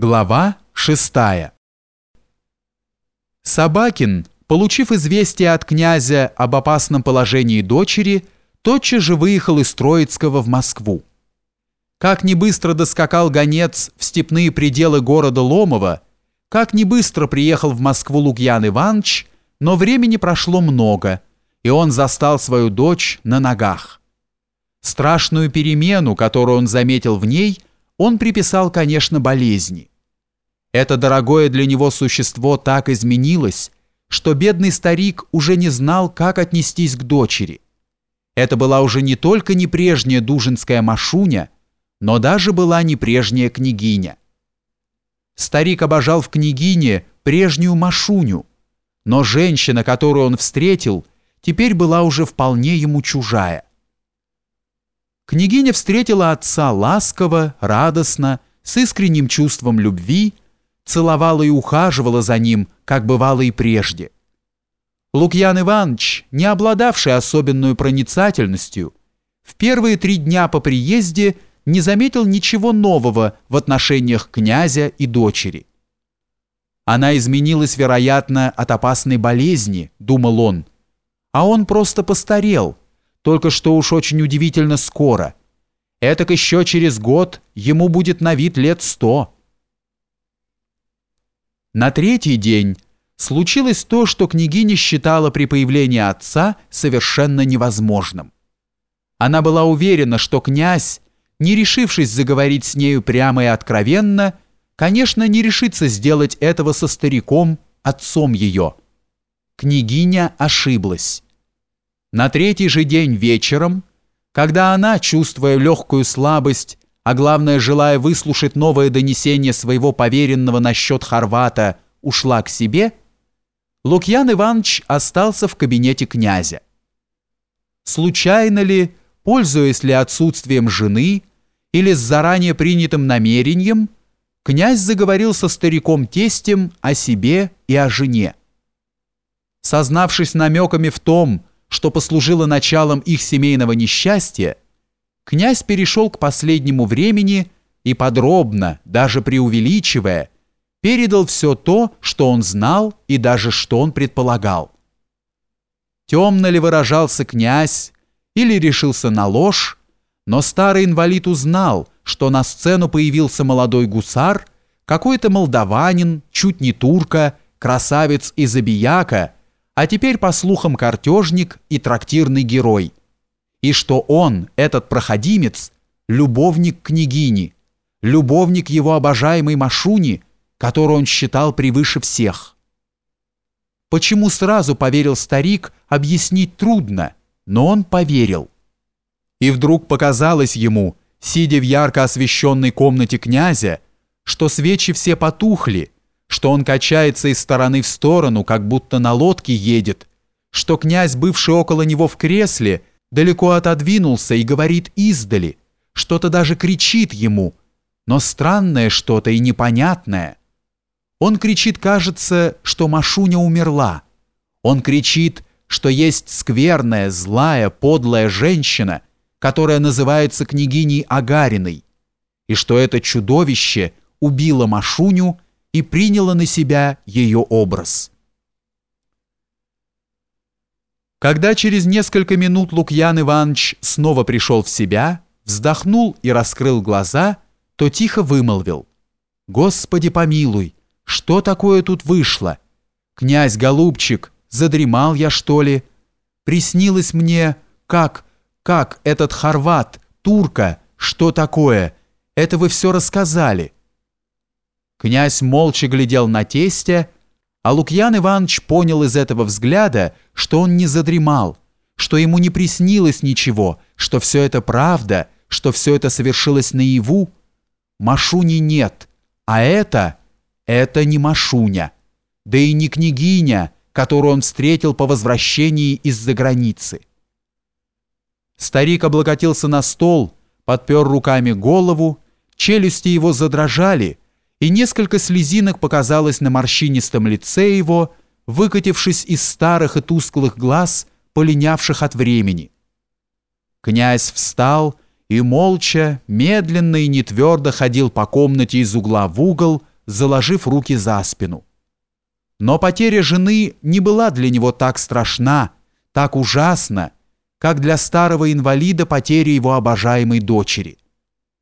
Глава 6 Собакин, получив известие от князя об опасном положении дочери, тотчас же выехал из Троицкого в Москву. Как не быстро доскакал гонец в степные пределы города Ломова, как не быстро приехал в Москву Лукьян Иванович, но времени прошло много, и он застал свою дочь на ногах. Страшную перемену, которую он заметил в ней – он приписал, конечно, болезни. Это дорогое для него существо так изменилось, что бедный старик уже не знал, как отнестись к дочери. Это была уже не только не прежняя дужинская Машуня, но даже была не прежняя княгиня. Старик обожал в княгине прежнюю Машуню, но женщина, которую он встретил, теперь была уже вполне ему чужая. Княгиня встретила отца ласково, радостно, с искренним чувством любви, целовала и ухаживала за ним, как бывало и прежде. Лукьян Иванович, не обладавший особенную проницательностью, в первые три дня по приезде не заметил ничего нового в отношениях князя и дочери. Она изменилась, вероятно, от опасной болезни, думал он, а он просто постарел – только что уж очень удивительно скоро. Этак еще через год ему будет на вид лет сто. На третий день случилось то, что княгиня считала при появлении отца совершенно невозможным. Она была уверена, что князь, не решившись заговорить с нею прямо и откровенно, конечно, не решится сделать этого со стариком, отцом ее. Княгиня ошиблась. На третий же день вечером, когда она, чувствуя легкую слабость, а главное, желая выслушать новое донесение своего поверенного насчет Хорвата, ушла к себе, Лукьян Иванович остался в кабинете князя. Случайно ли, пользуясь ли отсутствием жены или с заранее принятым намерением, князь заговорил со стариком-тестем о себе и о жене. Сознавшись намеками в том, что послужило началом их семейного несчастья, князь перешел к последнему времени и подробно, даже преувеличивая, передал все то, что он знал и даже что он предполагал. Темно ли выражался князь или решился на ложь, но старый инвалид узнал, что на сцену появился молодой гусар, какой-то молдаванин, чуть не турка, красавец из Абияка, а теперь, по слухам, картежник и трактирный герой. И что он, этот проходимец, любовник княгини, любовник его обожаемой Машуни, которую он считал превыше всех. Почему сразу поверил старик, объяснить трудно, но он поверил. И вдруг показалось ему, сидя в ярко освещенной комнате князя, что свечи все потухли, что он качается из стороны в сторону, как будто на лодке едет, что князь, бывший около него в кресле, далеко отодвинулся и говорит издали, что-то даже кричит ему, но странное что-то и непонятное. Он кричит, кажется, что Машуня умерла. Он кричит, что есть скверная, злая, подлая женщина, которая называется княгиней Агариной, и что это чудовище убило Машуню и приняла на себя ее образ. Когда через несколько минут Лукьян Иванович снова пришел в себя, вздохнул и раскрыл глаза, то тихо вымолвил. «Господи помилуй, что такое тут вышло? Князь Голубчик, задремал я, что ли? Приснилось мне, как, как этот хорват, турка, что такое? Это вы все рассказали». Князь молча глядел на тестя, а Лукьян Иванович понял из этого взгляда, что он не задремал, что ему не приснилось ничего, что все это правда, что все это совершилось наяву. Машуни нет, а это, это не Машуня, да и не княгиня, которую он встретил по возвращении из-за границы. Старик облокотился на стол, подпер руками голову, челюсти его задрожали, и несколько слезинок показалось на морщинистом лице его, выкатившись из старых и тусклых глаз, полинявших от времени. Князь встал и молча, медленно и нетвердо ходил по комнате из угла в угол, заложив руки за спину. Но потеря жены не была для него так страшна, так ужасна, как для старого инвалида потеря его обожаемой дочери –